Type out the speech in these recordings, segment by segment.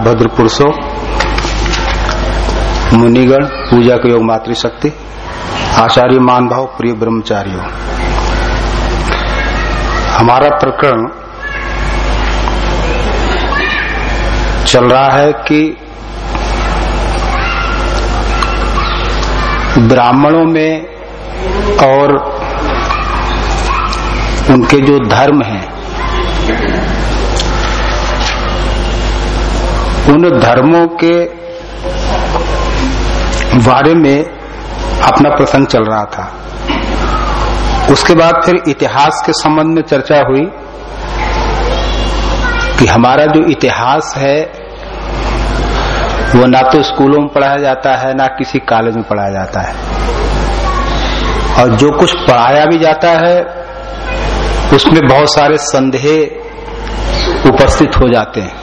भद्र पुरुषों मुनिगण, पूजा के योग मातृशक्ति आचार्य मान भाव प्रिय ब्रह्मचारियों। हमारा प्रकरण चल रहा है कि ब्राह्मणों में और उनके जो धर्म हैं उन धर्मों के बारे में अपना प्रसंग चल रहा था। उसके बाद फिर इतिहास के संबंध में चर्चा हुई कि हमारा जो इतिहास है, वो ना तो स्कूलों में पढ़ाया जाता है, ना किसी कॉलेज में पढ़ाया जाता है। और जो कुछ पढ़ाया भी जाता है, उसमें बहुत सारे संदेह उपस्थित हो जाते हैं।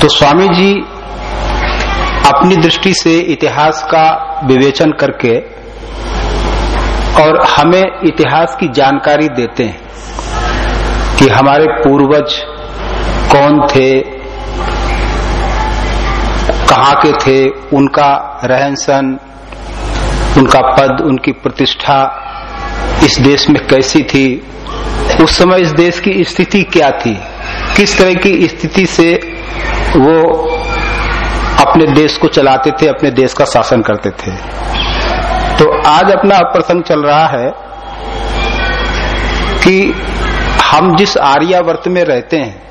तो स्वामी जी अपनी दृष्टि से इतिहास का विवेचन करके और हमें इतिहास की जानकारी देते हैं कि हमारे पूर्वज कौन थे, कहाँ के थे, उनका रहन सहन, उनका पद, उनकी प्रतिष्ठा इस देश में कैसी थी, उस समय इस देश की स्थिति क्या थी, किस तरह की स्थिति से वो अपने देश को चलाते थे, अपने देश का शासन करते थे। तो आज अपना प्रसंग चल रहा है कि हम जिस आर्यावर्त में रहते हैं,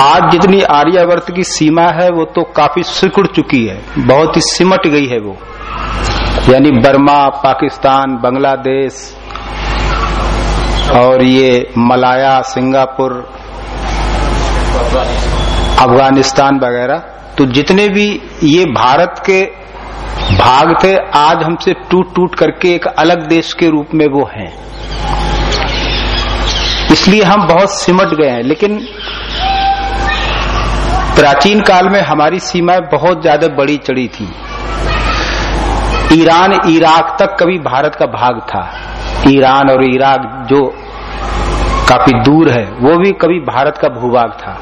आज जितनी आर्यावर्त की सीमा है, वो तो काफ़ी सिकुड़ चुकी है, बहुत ही सिमट गई है वो। यानी बर्मा, पाकिस्तान, बांग्लादेश और ये मलाया, सिंगापुर अफ़गानिस्तान वगैरह तो जितने भी ये भारत के भाग थे, आज हमसे टूट टूट करके एक अलग देश के रूप में वो हैं। इसलिए हम बहुत सिमट गए हैं, लेकिन प्राचीन काल में हमारी सीमाएँ बहुत ज़्यादा बड़ी चढ़ी थी। ईरान इराक तक कभी भारत का भाग था। ईरान और इराक जो काफ़ी दूर है, वो भी कभी भारत का भूभाग था।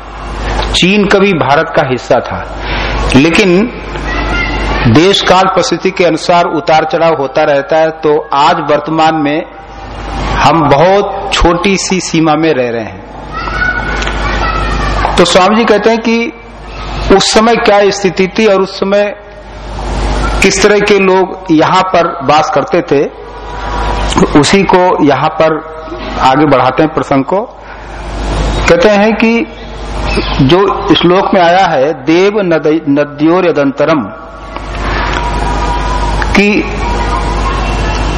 चीन कभी भारत का हिस्सा था। लेकिन देश काल परिस्थिति के अनुसार उतार चढ़ाव होता रहता है तो आज वर्तमान में हम बहुत छोटी सी सीमा में रह रहे हैं। तो स्वामी जी कहते हैं कि उस समय क्या स्थिति थी और उस समय किस तरह के लोग यहाँ पर वास करते थे, उसी को यहाँ पर आगे बढ़ाते हैं प्रसंग को। कहते हैं कि जो श्लोक में आया है, देव नद्योर यदंतरम, की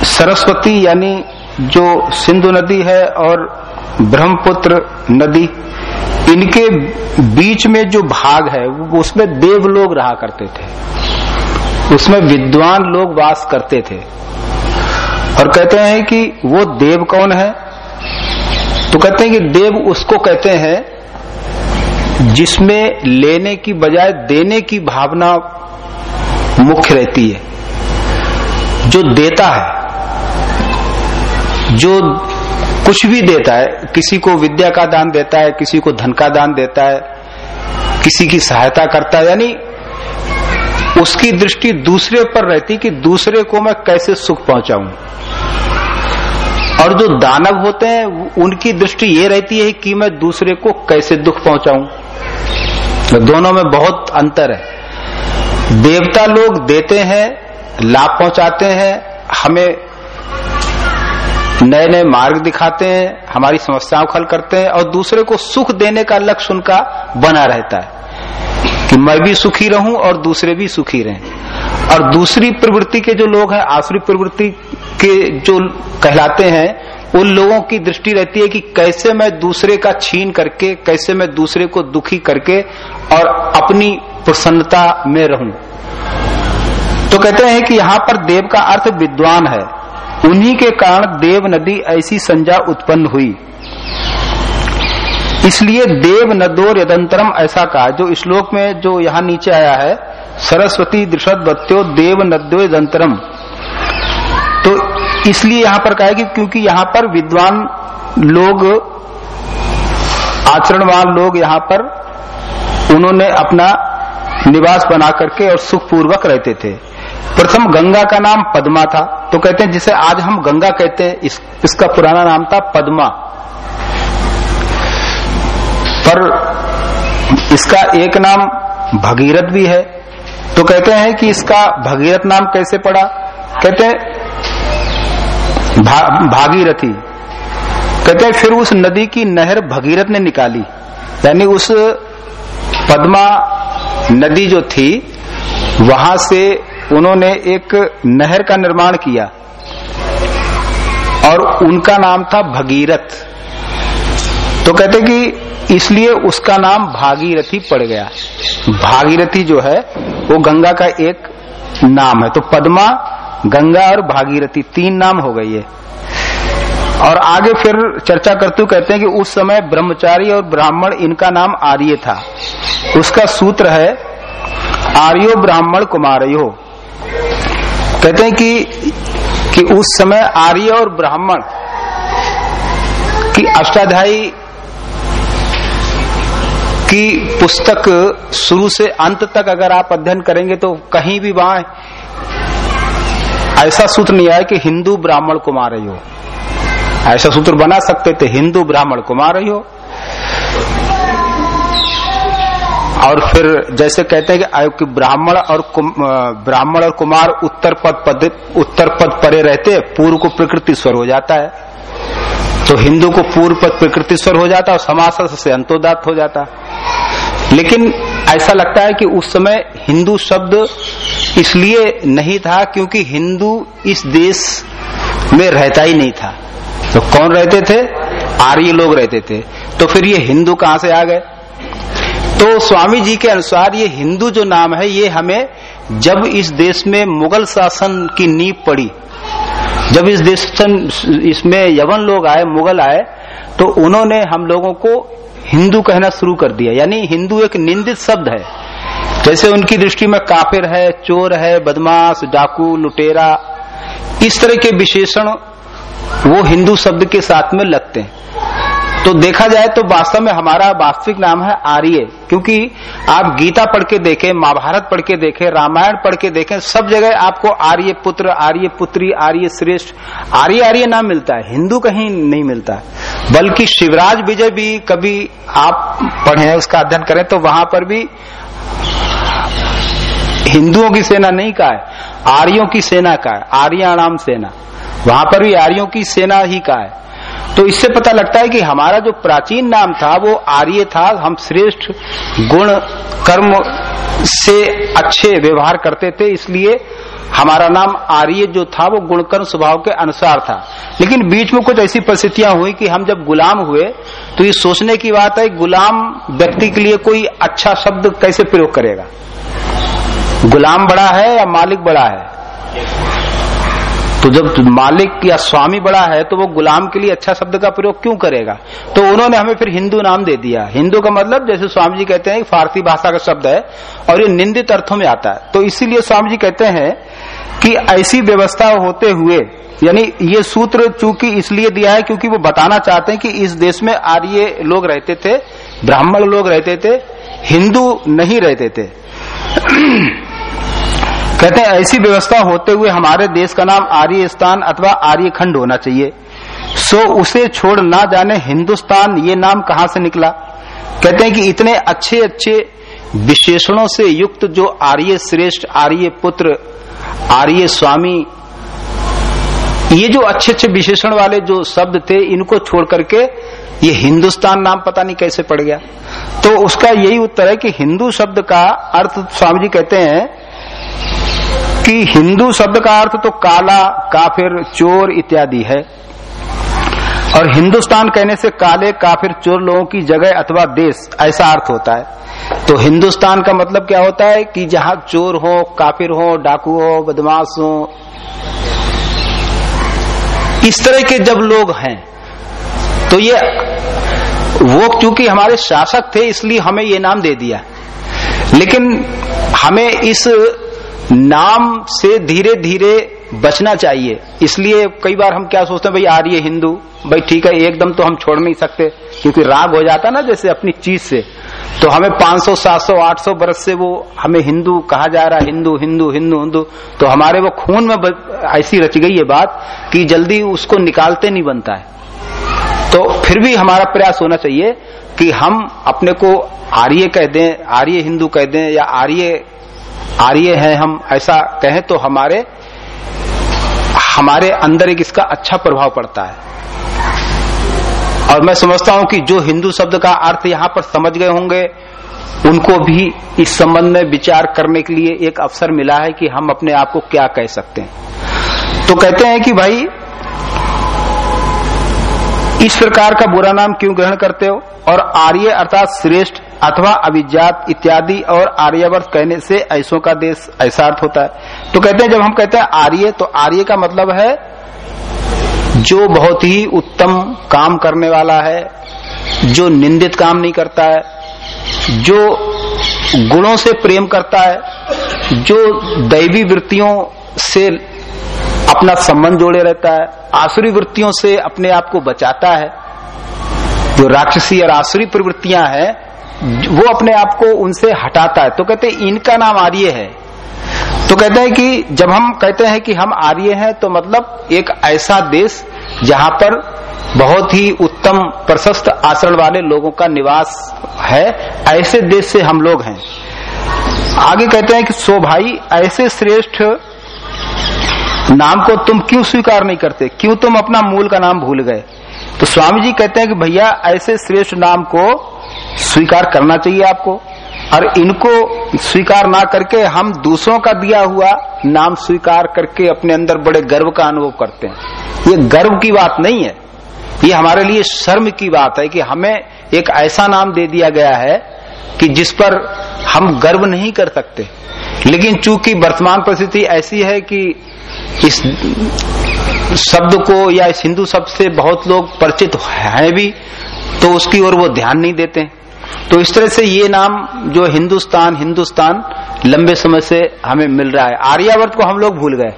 सरस्वती यानी जो सिंधु नदी है और ब्रह्मपुत्र नदी, इनके बीच में जो भाग है, उसमें देव लोग रहा करते थे। उसमें विद्वान लोग वास करते थे। और कहते हैं कि वो देव कौन है? तो कहते हैं कि देव उसको कहते हैं जिसमें लेने की बजाय देने की भावना मुख्य रहती है। जो देता है, जो कुछ भी देता है, किसी को विद्या का दान देता है, किसी को धन का दान देता है, किसी की सहायता करता है, यानी उसकी दृष्टि दूसरे पर रहती कि दूसरे को मैं कैसे सुख पहुंचाऊं। और जो दानव होते हैं, उनकी दृष्टि ये रहती है कि मैं दूसरे को कैसे दुख पहुंचाऊं। तो दोनों में बहुत अंतर है। देवता लोग देते हैं, लाभ पहुंचाते हैं, हमें नए नए मार्ग दिखाते हैं, हमारी समस्याओं हल करते हैं और दूसरे को सुख देने का लक्ष्य उनका बना रहता है कि मैं भी सुखी रहूँ और दूसरे भी सुखी रहें। और दूसरी प्रवृत्ति के जो लोग हैं, आसुरी प्रवृत्ति के जो कहलाते हैं उन लोगों की दृष्टि रहती है कि कैसे मैं दूसरे का छीन करके, कैसे मैं दूसरे को दुखी करके और अपनी प्रसन्नता में रहूँ। तो कहते हैं कि यहाँ पर देव का अर्थ विद्वान है। उन्हीं के कारण देव नदी ऐसी संज्ञा उत्पन्न हुई। इसलिए देव नदोर यदंतरम ऐसा कहा। जो श्लोक में जो यहाँ नीचे आया है, सरस्वती दृषद देव नद्यो यदंतरम। इसलिए यहाँ पर कहा कि क्योंकि यहाँ पर विद्वान लोग आचरणवान लोग यहाँ पर उन्होंने अपना निवास बना करके और सुखपूर्वक रहते थे। प्रथम गंगा का नाम पद्मा था। तो कहते हैं जिसे आज हम गंगा कहते हैं। इस, इसका पुराना नाम था पद्मा। पर इसका एक नाम भगीरथ भी है। तो कहते हैं कि इसका भगीरथ नाम कैसे पड़ा? कहते हैं भा, भागीरथी। कहते हैं फिर उस नदी की नहर भगीरथ ने निकाली। यानी उस पद्मा नदी जो थी वहाँ से उन्होंने एक नहर का निर्माण किया। और उनका नाम था भगीरथ। तो कहते कि इसलिए उसका नाम भागीरथी पड़ गया। भागीरथी जो है वो गंगा का एक नाम है। तो पद्मा गंगा और भागीरथी, तीन नाम हो गई है और आगे फिर चर्चा करते हुए कहते हैं कि उस समय ब्रह्मचारी और ब्राह्मण, इनका नाम आर्य था। उसका सूत्र है, आर्यो ब्राह्मण कुमारयो। कहते हैं कि कि उस समय आर्य और ब्राह्मण की अष्टाध्यायी की पुस्तक शुरू से अंत तक अगर आप अध्ययन करेंगे तो कहीं भी वहाँ ऐसा सूत्र नहीं आया कि हिंदू ब्राह्मण कुमार हो। ऐसा सूत्र बना सकते थे, हिंदू ब्राह्मण कुमार हो। और फिर जैसे कहते हैं कि ब्राह्मण और ब्राह्मण और कुमार उत्तर पद पद, उत्तर पद परे रहते पूर्व को प्रकृति स्वर हो जाता है। तो हिंदू को पूर्व पद प्रकृति स्वर हो जाता और समास से अंतोदात हो जाता लेकिन ऐसा लगता है कि उस समय हिंदू शब्द इसलिए नहीं था क्योंकि हिंदू इस देश में रहता ही नहीं था। तो कौन रहते थे? आर्य लोग रहते थे। तो फिर ये हिंदू कहाँ से आ गए? तो स्वामी जी के अनुसार ये हिंदू जो नाम है, ये हमें जब इस देश में मुगल शासन की नींव पड़ी, जब इस देश इसमें यवन लोग आए, मुगल आए तो उन्होंने हम लोगों को हिंदू कहना शुरू कर दिया। यानी हिंदू एक निंदित शब्द है। जैसे उनकी दृष्टि में काफिर है, चोर है, बदमाश, डाकू, लुटेरा, इस तरह के विशेषण वो हिंदू शब्द के साथ में लगते हैं। तो देखा जाए तो वास्तव में हमारा वास्तविक नाम है आर्य, क्योंकि आप गीता पढ़ के देखें, महाभारत पढ़ के देखें, रामायण पढ़ के देखें, सब जगह आपको आर्य पुत्र, आर्य पुत्री, आर्य श्रेष्ठ, आर्य आर्य नाम मिलता है, हिंदू कहीं नहीं मिलता। बल्कि शिवराज विजय भी कभी आप पढ़े, उसका अध्ययन करें तो वहाँ पर भी हिंदुओं की सेना नहीं का है, आर्यों की सेना का है, आर्याणाम सेना। वहाँ पर भी आर्यों की सेना ही का है। तो इससे पता लगता है कि हमारा जो प्राचीन नाम था, वो आर्य था, हम श्रेष्ठ गुण, कर्म से अच्छे व्यवहार करते थे, इसलिए हमारा नाम आर्य जो था, वो गुणकर्म स्वभाव के अनुसार था। लेकिन बीच में कुछ ऐसी परिस्थितियाँ हुई कि हम जब गुलाम हुए तो ये सोचने की बात है, गुलाम व्यक्ति के लिए कोई अच्छा शब्द कैसे प्रयोग करेगा? गुलाम बड़ा है या मालिक बड़ा है? तो जब मालिक या स्वामी बड़ा है तो वो गुलाम के लिए अच्छा शब्द का प्रयोग क्यों करेगा? तो उन्होंने हमें फिर हिंदू नाम दे दिया। हिंदू का मतलब जैसे स्वामी जी कहते हैं फारसी भाषा का शब्द है और ये निंदित अर्थों में आता है। तो इसीलिए स्वामी जी कहते हैं कि ऐसी व्यवस्था होते हुए, यानी ये सूत्र चूँकि इसलिए दिया है क्योंकि वो बताना चाहते हैं कि इस देश में आर्य लोग रहते थे, ब्राह्मण लोग रहते थे, हिंदू नहीं रहते थे। कहते हैं, ऐसी व्यवस्था होते हुए हमारे देश का नाम आर्य स्थान अथवा आर्य खंड होना चाहिए। सो उसे छोड़ ना जाने हिंदुस्तान ये नाम कहाँ से निकला? कहते हैं कि इतने अच्छे अच्छे विशेषणों से युक्त जो आर्य श्रेष्ठ आर्य पुत्र आर्य स्वामी ये जो अच्छे अच्छे विशेषण वाले जो शब्द थे, इनको छोड़ करके ये हिंदुस्तान नाम पता नहीं कैसे पड़ गया। तो उसका यही उत्तर है कि हिंदू शब्द का अर्थ स्वामी जी कहते हैं कि हिंदू शब्द का अर्थ तो काला, काफिर, चोर इत्यादि है। और हिंदुस्तान कहने से काले, काफिर, चोर लोगों की जगह अथवा देश, ऐसा अर्थ होता है। तो हिंदुस्तान का मतलब क्या होता है कि जहाँ चोर हो, काफिर हो, डाकू हो, बदमाश हो, इस तरह के जब लोग हैं तो ये वो क्योंकि हमारे शासक थे इसलिए हमें ये नाम दे दिया। लेकिन हमें इस नाम से धीरे धीरे बचना चाहिए। इसलिए कई बार हम क्या सोचते हैं भाई आर्य हिंदू भाई ठीक है एकदम तो हम छोड़ नहीं सकते। क्योंकि राग हो जाता ना जैसे अपनी चीज़ से। तो हमें 500, 700, 800 बरस से वो हमें हिंदू कहा जा रहा है हिंदू हिंदू हिंदू हिंदू। तो हमारे वो खून में ऐसी रच गई ये बात कि जल्दी उसको निकालते नहीं बनता है। तो फिर भी हमारा प्रयास होना चाहिए कि हम अपने को आर्य कह दें, आर्य हिंदू कह दें या आर्य आर्य हैं हम, ऐसा कहें तो हमारे हमारे अंदर एक इसका अच्छा प्रभाव पड़ता है। और मैं समझता हूँ कि जो हिंदू शब्द का अर्थ यहाँ पर समझ गए होंगे, उनको भी इस संबंध में विचार करने के लिए एक अवसर मिला है कि हम अपने आप को क्या कह सकते हैं। तो कहते हैं कि भाई इस प्रकार का बुरा नाम क्यों ग्रहण करते हो? और आर्य अर्थात श्रेष्ठ अथवा अभिजात इत्यादि और आर्यवर्त कहने से ऐसों का देश ऐसा अर्थ होता है। तो कहते हैं, जब हम कहते हैं आर्य तो आर्य का मतलब है जो बहुत ही उत्तम काम करने वाला है, जो निंदित काम नहीं करता है, जो गुणों से प्रेम करता है, जो दैवी वृत्तियों से अपना संबंध जोड़े रहता है, आसुरी वृत्तियों से अपने आप को बचाता है। जो राक्षसी और आसुरी प्रवृत्तियाँ हैं, वो अपने आप को उनसे हटाता है। तो कहते हैं, इनका नाम आर्य है। तो कहते हैं कि जब हम कहते हैं कि हम आर्य हैं तो मतलब एक ऐसा देश जहाँ पर बहुत ही उत्तम प्रशस्त आचरण वाले लोगों का निवास है, ऐसे देश से हम लोग हैं। आगे कहते हैं कि सो भाई, ऐसे श्रेष्ठ नाम को तुम क्यों स्वीकार नहीं करते? क्यों तुम अपना मूल का नाम भूल गए? तो स्वामी जी कहते हैं कि भैया, ऐसे श्रेष्ठ नाम को स्वीकार करना चाहिए आपको। और इनको स्वीकार ना करके हम दूसरों का दिया हुआ नाम स्वीकार करके अपने अंदर बड़े गर्व का अनुभव करते हैं। ये गर्व की बात नहीं है। ये हमारे लिए शर्म की बात है कि हमें एक ऐसा नाम दे दिया गया है कि जिस पर हम गर्व नहीं कर सकते। लेकिन चूँकि वर्तमान परिस्थिति ऐसी है कि इस शब्द को या इस हिंदू शब्द से बहुत लोग परिचित हैं भी तो उसकी ओर वो ध्यान नहीं देते तो इस तरह से ये नाम जो हिंदुस्तान हिंदुस्तान, लंबे समय से हमें मिल रहा है। आर्यावर्त को हम लोग भूल गए।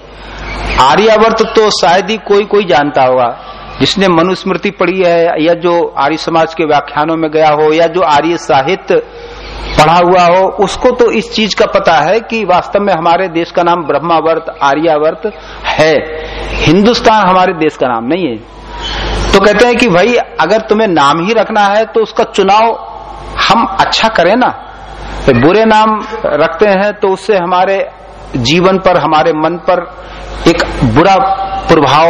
आर्यावर्त तो शायद ही कोई कोई जानता होगा। जिसने मनुस्मृति पढ़ी है, या जो आर्य समाज के व्याख्यानों में गया हो, या जो आर्य साहित्य पढ़ा हुआ हो, उसको तो इस चीज़ का पता है कि वास्तव में हमारे देश का नाम ब्रह्मावर्त, आर्यावर्त है। हिंदुस्तान हमारे देश का नाम नहीं है। तो कहते हैं कि भाई, अगर तुम्हें नाम ही रखना है तो उसका चुनाव हम अच्छा करें ना। तो बुरे नाम रखते हैं तो उससे हमारे जीवन पर, हमारे मन पर एक बुरा प्रभाव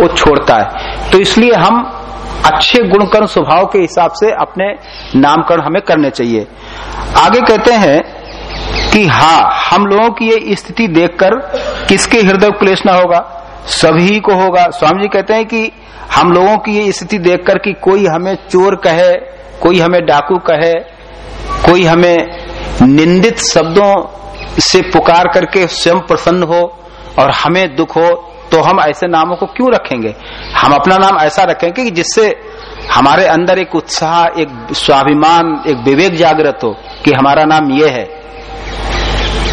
वो छोड़ता है। तो इसलिए हम अच्छे गुणकर्म स्वभाव के हिसाब से अपने नामकरण हमें करने चाहिए। आगे कहते हैं कि हाँ हम लोगों की ये स्थिति देखकर किसके हृदय क्लेश ना होगा? सभी को होगा। स्वामी जी कहते हैं कि हम लोगों की ये स्थिति देखकर कि कोई हमें चोर कहे, कोई हमें डाकू कहे, कोई हमें निंदित शब्दों से पुकार करके स्वयं प्रसन्न हो और हमें दुख हो तो हम ऐसे नामों को क्यों रखेंगे? हम अपना नाम ऐसा रखेंगे कि जिससे हमारे अंदर एक उत्साह, एक स्वाभिमान, एक विवेक जागृत हो कि हमारा नाम ये है।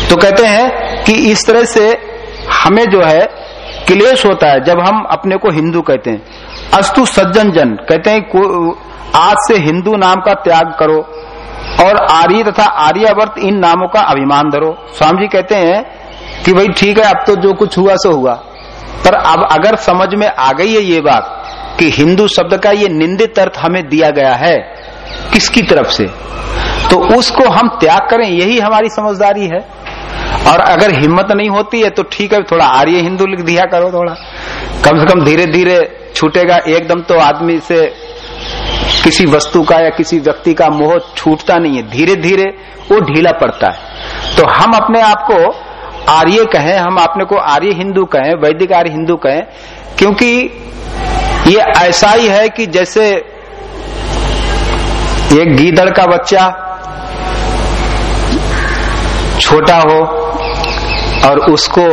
तो कहते हैं कि इस तरह से हमें जो है क्लेश होता है जब हम अपने को हिंदू कहते हैं। अस्तु सज्जन जन, कहते हैं आज से हिंदू नाम का त्याग करो और आर्य तथा आर्यावर्त इन नामों का अभिमान धरो। स्वामी जी कहते हैं कि भाई ठीक है, अब तो जो कुछ हुआ सो हुआ। पर अब अगर समझ में आ गई है ये बात कि हिंदू शब्द का ये निंदित अर्थ हमें दिया गया है किसकी तरफ़ से तो उसको हम त्याग करें, यही हमारी समझदारी है। और अगर हिम्मत नहीं होती है तो ठीक है, थोड़ा आर्य हिंदू लिख दिया करो थोड़ा। कम से कम धीरे धीरे छूटेगा, एकदम तो आदमी से किसी वस्तु का या किसी व्यक्ति का मोह छूटता नहीं है। धीरे धीरे वो ढीला पड़ता है। तो हम अपने आप को आर्य कहें हम अपने को आर्य हिंदू कहें वैदिक आर्य हिंदू कहें क्योंकि ये ऐसा ही है कि जैसे एक गीदड़ का बच्चा छोटा हो और उसको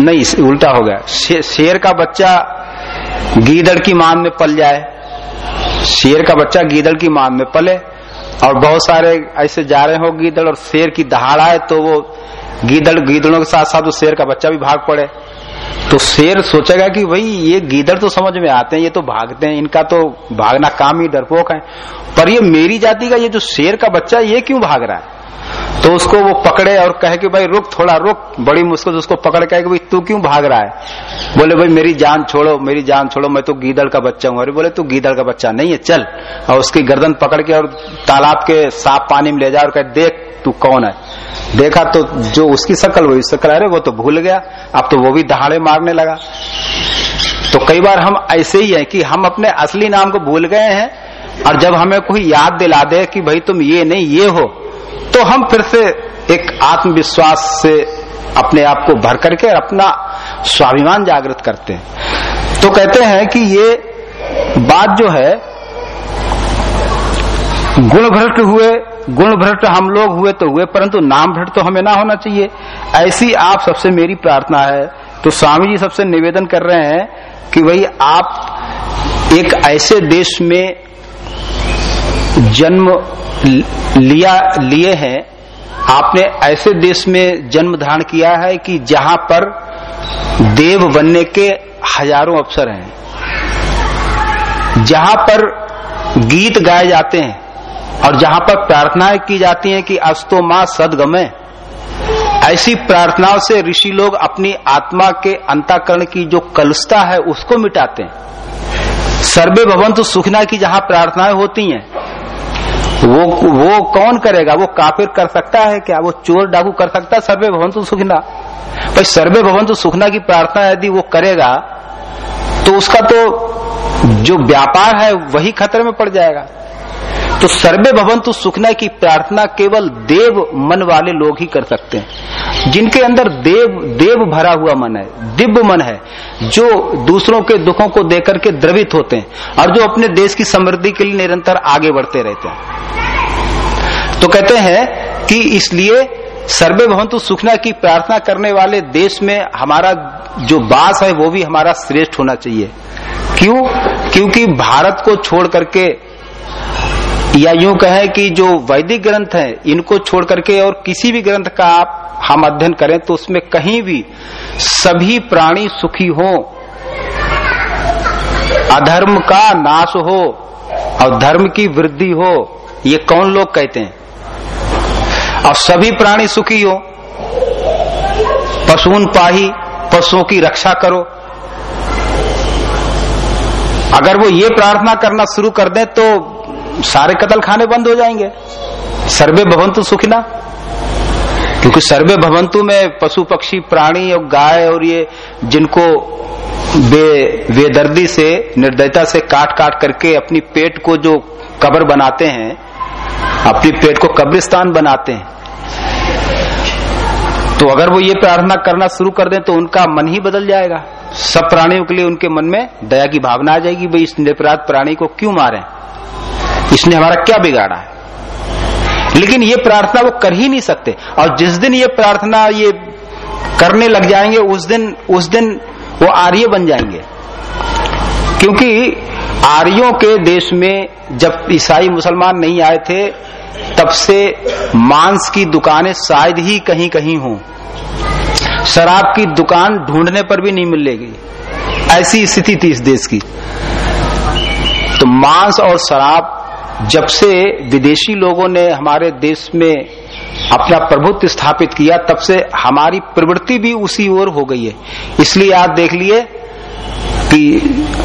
नहीं उल्टा हो गया। शे, शेर का बच्चा गीदड़ की मान में पल जाए शेर का बच्चा गीदड़ की मान में पले और बहुत सारे ऐसे जा रहे हो गीदड़ और शेर की दहाड़ा है तो वो गीदड़ गीदड़ों के साथ साथ वो शेर का बच्चा भी भाग पड़े। तो शेर सोचेगा कि भाई, ये गीदड़ तो समझ में आते हैं, ये तो भागते हैं, इनका तो भागना काम ही डरपोक है। पर ये मेरी जाति का ये जो शेर का बच्चा, ये क्यों भाग रहा है? तो उसको वो पकड़े और कहे कि भाई, रुक थोड़ा, रुक। बड़ी मुश्किल से उसको पकड़ कि भाई, तू क्यों भाग रहा है? बोले, भाई, मेरी जान छोड़ो, मेरी जान छोड़ो, मैं तो गीदड़ का बच्चा हूँ। अरे बोले, तू गीदड़ का बच्चा नहीं है, चल। और उसकी गर्दन पकड़ के और तालाब के साफ़ पानी में ले जा और कहे, देख तू कौन है? देखा तो जो उसकी शक्ल वही शक्ल, अरे वो तो भूल गया। अब तो वो भी दहाड़े मारने लगा। तो कई बार हम ऐसे ही हैं कि हम अपने असली नाम को भूल गए हैं और जब हमें कोई याद दिला दे कि भाई तुम ये नहीं, ये हो तो हम फिर से एक आत्मविश्वास से अपने आप को भर करके अपना स्वाभिमान जागृत करते हैं। तो कहते हैं कि ये बात जो है, गुण भ्रष्ट हुए गुण भ्रष्ट हम लोग हुए तो हुए, परंतु नाम भ्रष्ट तो हमें ना होना चाहिए। ऐसी आप सबसे मेरी प्रार्थना है। तो स्वामी जी सबसे निवेदन कर रहे हैं कि भाई आप एक ऐसे देश में जन्म लिया, लिए हैं। आपने ऐसे देश में जन्म धारण किया है कि जहाँ पर देव बनने के हज़ारों अवसर हैं। जहाँ पर गीत गाए जाते हैं। और जहाँ पर प्रार्थनाएँ की जाती हैं कि अस्तो माँ सदगमे। ऐसी प्रार्थनाओं से ऋषि लोग अपनी आत्मा के अंताकरण की जो कलुषता है, उसको मिटाते हैं। सर्वे भवंतु सुखना की जहाँ प्रार्थनाएँ होती हैं, वो वो कौन करेगा? वो काफिर कर सकता है क्या? वो चोर डाकू कर सकता है? सर्वे भवंतु सुखना। भाई सर्वे भवंतु सुखना की प्रार्थना यदि वो करेगा तो उसका तो जो व्यापार है, वही खतरे में पड़ जाएगा। तो सर्वे भवंतु सुखना की प्रार्थना केवल देव मन वाले लोग ही कर सकते हैं। जिनके अंदर देव देव भरा हुआ मन है, दिव्य मन है, जो दूसरों के दुखों को देकर के द्रवित होते हैं और जो अपने देश की समृद्धि के लिए निरंतर आगे बढ़ते रहते हैं। तो कहते हैं कि इसलिए सर्वे भवंतु सुखना की प्रार्थना करने वाले देश में हमारा जो बास है वो भी हमारा श्रेष्ठ होना चाहिए। क्यों? क्योंकि भारत को छोड़ करके या यूँ कहें कि जो वैदिक ग्रंथ हैं, इनको छोड़ करके और किसी भी ग्रंथ का आप हम अध्ययन करें तो उसमें कहीं भी सभी प्राणी सुखी हो, अधर्म का नाश हो और धर्म की वृद्धि हो, ये कौन लोग कहते हैं? और सभी प्राणी सुखी हो पशुन पाही, पशुओं की रक्षा करो। अगर वो ये प्रार्थना करना शुरू कर दें तो सारे कतल खाने बंद हो जाएँगे। सर्वे भवंतु सुखिना क्योंकि सर्वे भवंतु में पशु, पक्षी, प्राणी और गाय और ये जिनको बे, बेदर्दी से, निर्दयता से काट काट करके अपनी पेट को जो कब्र बनाते हैं, अपनी पेट को कब्रिस्तान बनाते हैं। तो अगर वो ये प्रार्थना करना शुरू कर दें तो उनका मन ही बदल जाएगा। सब प्राणियों के लिए उनके मन में दया की भावना आ जाएगी, भाई इस निरपराध प्राणी को क्यों मारे? इसने हमारा क्या बिगाड़ा है? लेकिन ये प्रार्थना वो कर ही नहीं सकते। और जिस दिन ये प्रार्थना ये करने लग जाएँगे, उस दिन उस दिन वो आर्य बन जाएँगे। क्योंकि आर्यों के देश में जब ईसाई मुसलमान नहीं आए थे, तब से मांस की दुकानें शायद ही कहीं कहीं हों। शराब की दुकान ढूँढने पर भी नहीं मिलेगी। ऐसी स्थिति थी इस देश की। तो मांस और शराब जब से विदेशी लोगों ने हमारे देश में अपना प्रभुत्व स्थापित किया, तब से हमारी प्रवृत्ति भी उसी ओर हो गई है। इसलिए आप देख लिए कि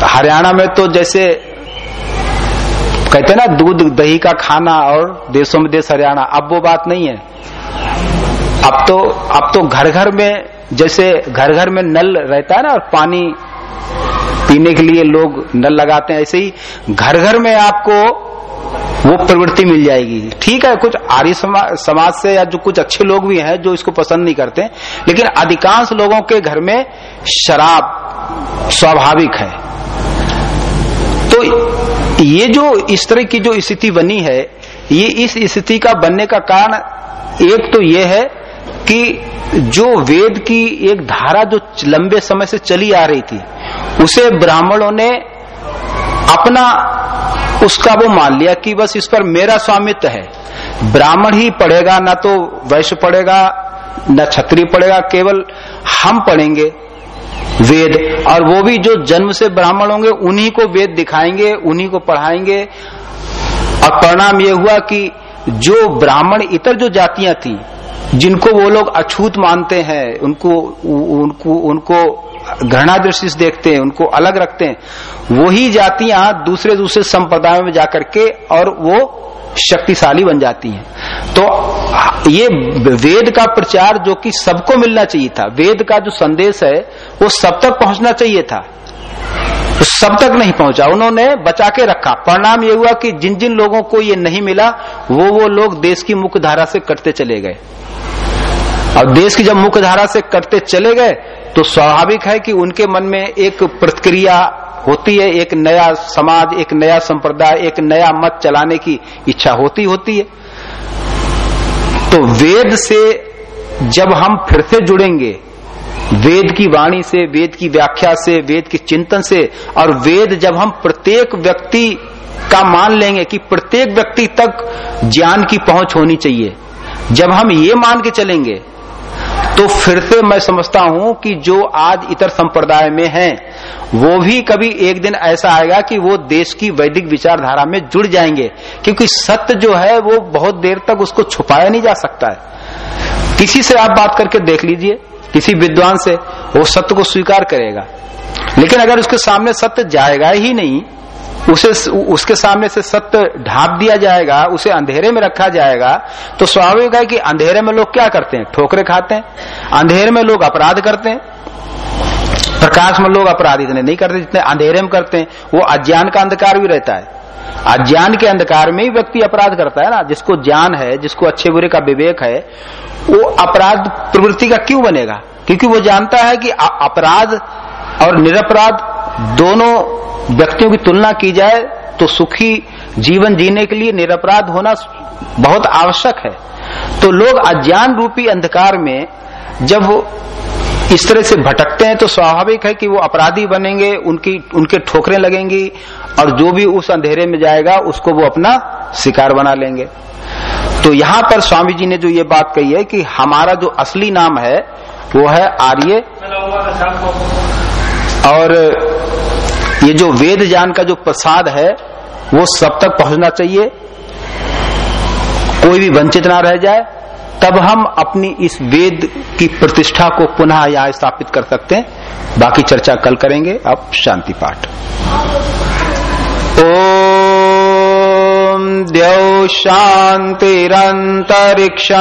हरियाणा में तो जैसे कहते ना, दूध, दही का खाना और देशों में देश हरियाणा, अब वो बात नहीं है। अब तो अब तो घर घर में जैसे घर घर में नल रहता है ना, और पानी पीने के लिए लोग नल लगाते हैं, ऐसे ही घर घर में आपको वो प्रवृत्ति मिल जाएगी। ठीक है, कुछ आर्य समाज से या जो कुछ अच्छे लोग भी हैं जो इसको पसंद नहीं करते, लेकिन अधिकांश लोगों के घर में शराब स्वाभाविक है। तो ये जो इस तरह की जो स्थिति बनी है, ये इस स्थिति का बनने का कारण एक तो ये है कि जो वेद की एक धारा जो लंबे समय से चली आ रही थी, उसे ब्राह्मणों ने अपना उसका वो मान लिया कि बस इस पर मेरा स्वामित्व है। ब्राह्मण ही पढ़ेगा, ना तो वैश्य पढ़ेगा, न छत्री पढ़ेगा, केवल हम पढ़ेंगे वेद। और वो भी जो जन्म से ब्राह्मण होंगे, उन्हीं को वेद दिखाएँगे, उन्हीं को पढ़ाएँगे। और परिणाम ये हुआ कि जो ब्राह्मण इतर जो जातियाँ थी, जिनको वो लोग अछूत मानते हैं, उनको उनको उनको घृणा दृष्टि से देखते हैं, उनको अलग रखते हैं। वही जातियाँ दूसरे दूसरे संप्रदायों में जाकर के और वो शक्तिशाली बन जाती हैं। तो ये वेद का प्रचार जो कि सबको मिलना चाहिए था, वेद का जो संदेश है, वो सब तक पहुँचना चाहिए था। तो सब तक नहीं पहुँचा, उन्होंने बचा के रखा। परिणाम ये हुआ कि जिन जिन लोगों को ये नहीं मिला, वो वो लोग देश की मुख्य धारा से कटते चले गए। और देश की जब मुख्य धारा से कटते चले गए तो स्वाभाविक है कि उनके मन में एक प्रतिक्रिया होती है, एक नया समाज, एक नया संप्रदाय, एक नया मत चलाने की इच्छा होती होती है। तो वेद से जब हम फिर से जुड़ेंगे, वेद की वाणी से, वेद की व्याख्या से, वेद के चिंतन से, और वेद जब हम प्रत्येक व्यक्ति का मान लेंगे कि प्रत्येक व्यक्ति तक ज्ञान की पहुँच होनी चाहिए, जब हम ये मान के चलेंगे तो फिर से मैं समझता हूँ कि जो आज इतर संप्रदाय में हैं, वो भी कभी एक दिन ऐसा आएगा कि वो देश की वैदिक विचारधारा में जुड़ जाएँगे, क्योंकि सत्य जो है वो बहुत देर तक उसको छुपाया नहीं जा सकता है। किसी से आप बात करके देख लीजिए, किसी विद्वान से, वो सत्य को स्वीकार करेगा। लेकिन अगर उसके सामने सत्य जाएगा ही नहीं उसे उसके सामने से सत्य ढाप दिया जाएगा, उसे अंधेरे में रखा जाएगा। तो स्वाभाविक है कि अंधेरे में लोग क्या करते हैं? ठोकरे खाते हैं। अंधेरे में लोग अपराध करते हैं। प्रकाश में लोग अपराध इतने नहीं करते जितने अंधेरे में करते हैं। वो अज्ञान का अंधकार भी रहता है। अज्ञान के अंधकार में ही व्यक्ति अपराध करता है ना। जिसको ज्ञान है, जिसको अच्छे बुरे का विवेक है, वो अपराध प्रवृत्ति का क्यों बनेगा? क्योंकि वो जानता है कि अपराध और निरपराध दोनों व्यक्तियों की तुलना की जाए तो सुखी जीवन जीने के लिए निरपराध होना बहुत आवश्यक है। तो लोग अज्ञान रूपी अंधकार में जब इस तरह से भटकते हैं तो स्वाभाविक है कि वो अपराधी बनेंगे उनकी उनके ठोकरें लगेंगी और जो भी उस अंधेरे में जाएगा उसको वो अपना शिकार बना लेंगे। तो यहाँ पर स्वामी जी ने जो ये बात कही है कि हमारा जो असली नाम है वो है आर्य। और ये जो वेद ज्ञान का जो प्रसाद है, वो सब तक पहुँचना चाहिए। कोई भी वंचित ना रह जाए, तब हम अपनी इस वेद की प्रतिष्ठा को पुनः यहाँ स्थापित कर सकते हैं। बाकी चर्चा कल करेंगे। अब शांति पाठ। ओम द्यौ शांतिरंतरिक्ष